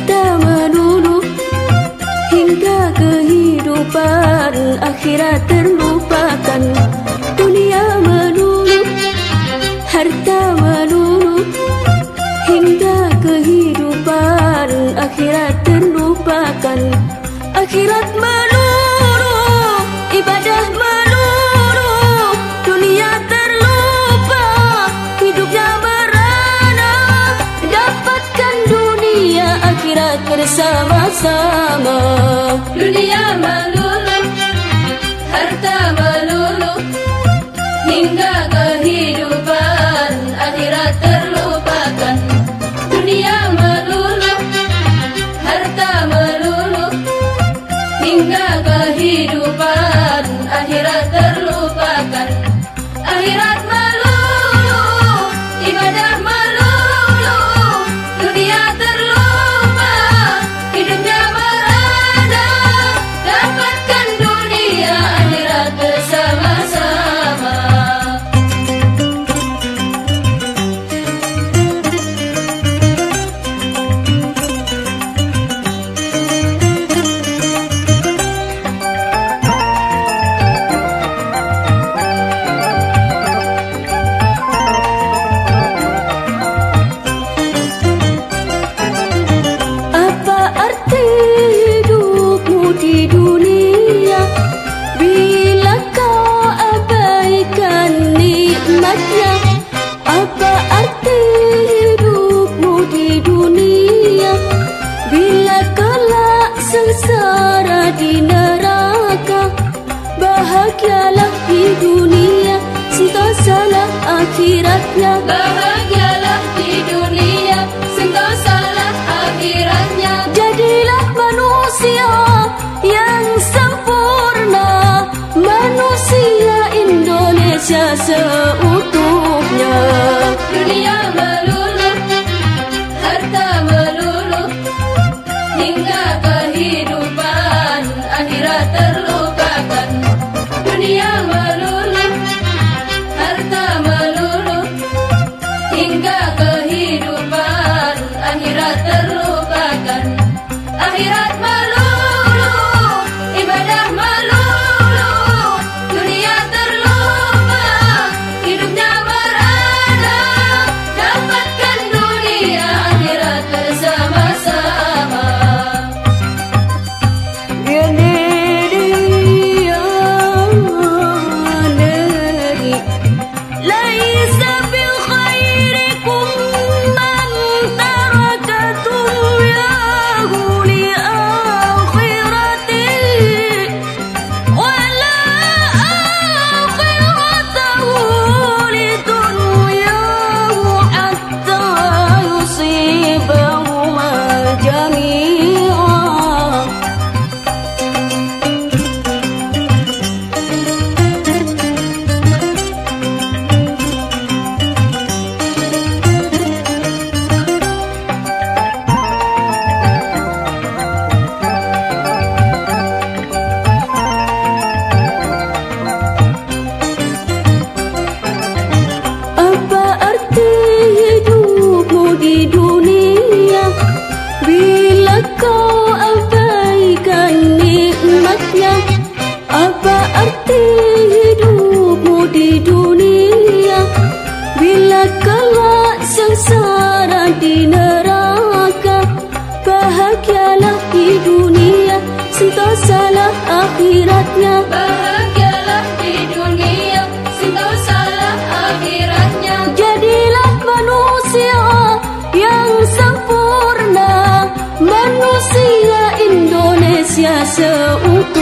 pertama dulu Hingga kehidupan akhirat terlupakan. Dunia melulu, harta melulu Hingga kehidupan akhirat terlupakan. Akhirat melulu sama Dunia melulu Harta melulu Hingga Bahagialah di dunia Sentosalah akhiratnya. Bahagialah di dunia Sentosalah akhiratnya. Jadilah manusia yang sempurna Manusia Indonesia seutuhnya. akhiratnya Bahagialah di dunia. Sintosalah akhiratnya. Jadilah manusia yang sempurna. Manusia Indonesia seutuhnya.